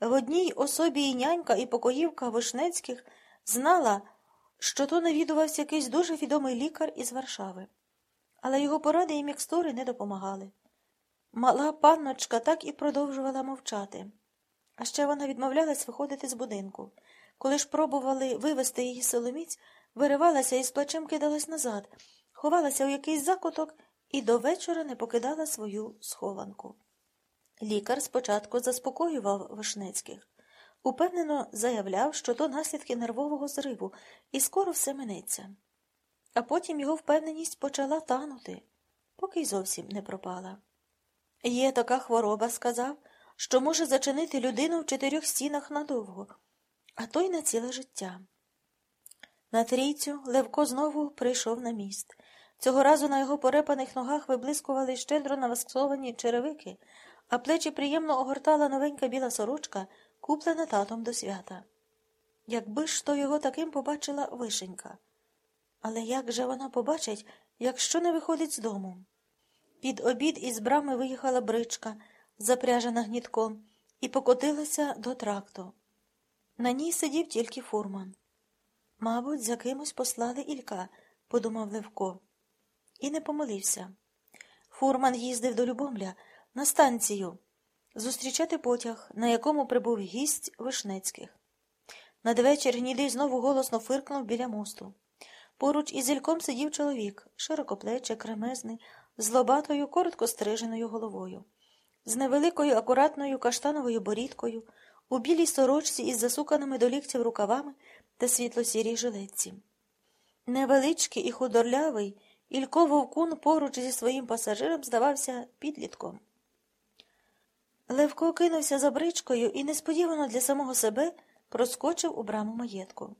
В одній особі і нянька, і покоївка Вишнецьких знала, що то навідувався якийсь дуже відомий лікар із Варшави, але його поради і мікстури не допомагали. Мала панночка так і продовжувала мовчати. А ще вона відмовлялась виходити з будинку. Коли ж пробували вивести її соломіць, виривалася і з плачем кидалась назад, ховалася у якийсь закуток і до вечора не покидала свою схованку. Лікар спочатку заспокоював Вишнецьких, упевнено заявляв, що то наслідки нервового зриву, і скоро все минеться. А потім його впевненість почала танути, поки й зовсім не пропала. Є така хвороба, сказав, що може зачинити людину в чотирьох стінах надовго, а то й на ціле життя. На трійцю Левко знову прийшов на міст. Цього разу на його порепаних ногах виблискували щедро навасковані черевики, а плечі приємно огортала новенька біла сорочка, куплена татом до свята. Якби ж то його таким побачила вишенька. Але як же вона побачить, якщо не виходить з дому? Під обід із брами виїхала бричка, запряжена гнітком, і покотилася до тракту. На ній сидів тільки фурман. Мабуть, за кимось послали Ілька, подумав Левко, і не помилився. Фурман їздив до Любомля на станцію зустрічати потяг, на якому прибув гість Вишнецьких. Надвечір гнідий знову голосно фиркнув біля мосту. Поруч із Ільком сидів чоловік, широкоплечий, кремезний, з лобатою, коротко стриженою головою, з невеликою акуратною каштановою борідкою, у білій сорочці із засуканими до ліктів рукавами та світло-сірій жилетці. Невеличкий і худорлявий, Ілько Вовкун поруч зі своїм пасажиром здавався підлітком. Левко кинувся за бричкою і несподівано для самого себе проскочив у браму маєтку.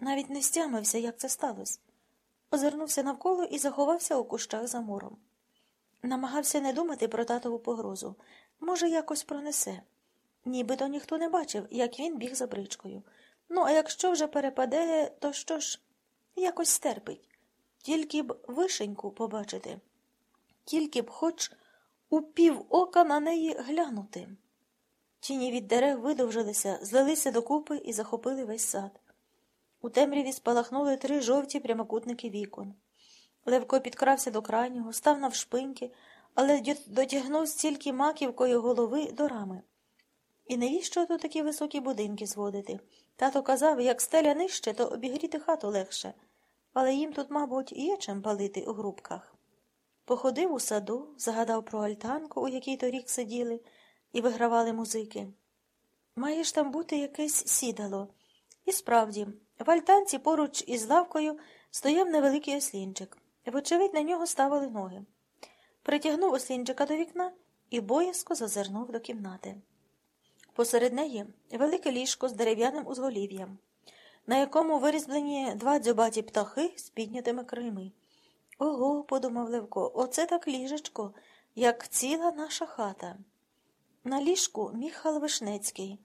Навіть не стямився, як це сталося. Озирнувся навколо і заховався у кущах за муром. Намагався не думати про татову погрозу. Може, якось пронесе. Нібито ніхто не бачив, як він біг за бричкою. Ну, а якщо вже перепаде, то що ж? Якось стерпить. Тільки б вишеньку побачити, тільки б хоч у пів ока на неї глянути. Тіні від дерев видовжилися, злилися докупи і захопили весь сад. У темряві спалахнули три жовті прямокутники вікон. Левко підкрався до крайнього, став навшпиньки, але дотягнув стільки маківкою голови до рами. І навіщо тут такі високі будинки зводити? Тато казав, як стеля нижче, то обігріти хату легше, але їм тут, мабуть, є чим палити у грубках. Походив у саду, загадав про альтанку, у якій торік сиділи, і вигравали музики. Має ж там бути якесь сідало. І справді, в альтанці поруч із лавкою стояв невеликий ослінчик. Вочевидь, на нього ставили ноги. Притягнув ослінчика до вікна і боязко зазирнув до кімнати. Посеред неї велике ліжко з дерев'яним узголів'ям, на якому вирізблені два дзьобаті птахи з піднятими крильми. Ого, подумав Левко, оце так ліжечко, як ціла наша хата. На ліжку Міхал Вишнецький.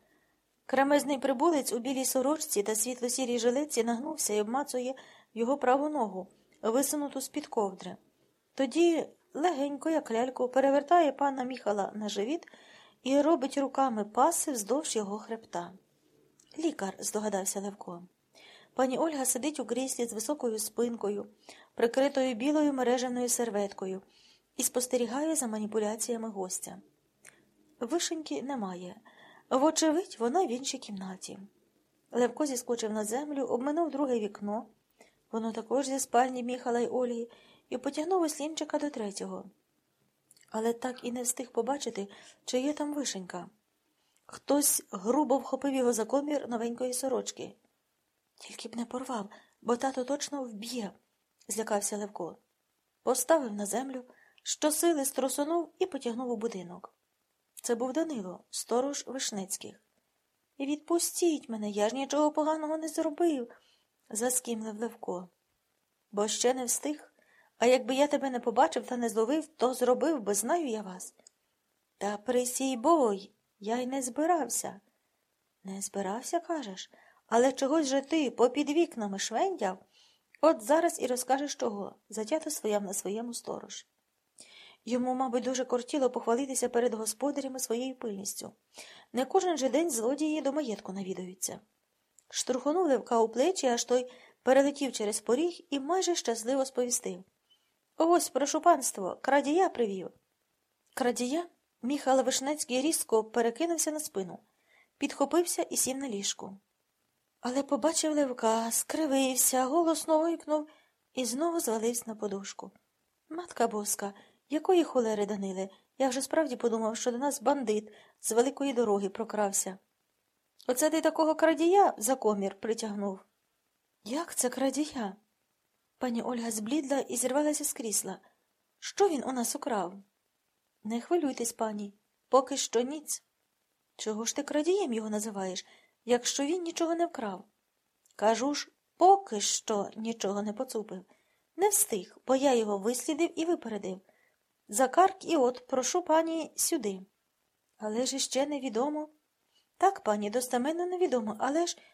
Кремезний прибулець у білій сорочці та світло-сірій жилетці нагнувся і обмацує його праву ногу, висунуту з-під ковдри. Тоді легенько, як ляльку, перевертає пана Міхала на живіт і робить руками паси вздовж його хребта. Лікар, здогадався Левко. Пані Ольга сидить у кріслі з високою спинкою, прикритою білою мереженою серветкою, і спостерігає за маніпуляціями гостя. Вишеньки немає. Вочевидь, вона в іншій кімнаті. Левко зіскочив на землю, обминув друге вікно, воно також зі спальні Міхала й Ольги, і потягнув ослінчика до третього. Але так і не встиг побачити, чи є там вишенька. Хтось грубо вхопив його за комір новенької сорочки. Тільки б не порвав, бо тато точно вб'є, злякався Левко. Поставив на землю, щосили струсунув і потягнув у будинок. Це був Данило, сторож Вишнецьких. Відпустіть мене, я ж нічого поганого не зробив, заскімлив Левко. Бо ще не встиг. А якби я тебе не побачив та не зловив, то зробив би, знаю я вас. Та присій бой, я й не збирався. Не збирався, кажеш, але чогось же ти попід вікнами швендяв? От зараз і розкажеш чого, затято своям на своєму сторож. Йому, мабуть, дуже кортіло похвалитися перед господарями своєю пильністю. Не кожен же день злодії до маєтку навідуються. Штурхонув Левка у плечі, аж той перелетів через поріг і майже щасливо сповістив. Ось, прошу панство, крадія привів. Крадія? Міхал Вишнецький різко перекинувся на спину, підхопився і сів на ліжку. Але побачив Левка, скривився, голосно ойкнув і знову звалився на подушку. Матка боска, якої холери Даниле? Я вже справді подумав, що до нас бандит з великої дороги прокрався. Оце ти такого крадія за комір притягнув. Як це крадія? Пані Ольга зблідла і зірвалася з крісла. Що він у нас украв? Не хвилюйтесь, пані, поки що ніц. Чого ж ти крадієм його називаєш, якщо він нічого не вкрав? Кажу ж, поки що нічого не поцупив. Не встиг, бо я його вислідив і випередив. За карк і от, прошу пані, сюди. Але ж іще невідомо. Так, пані, достеменно невідомо, але ж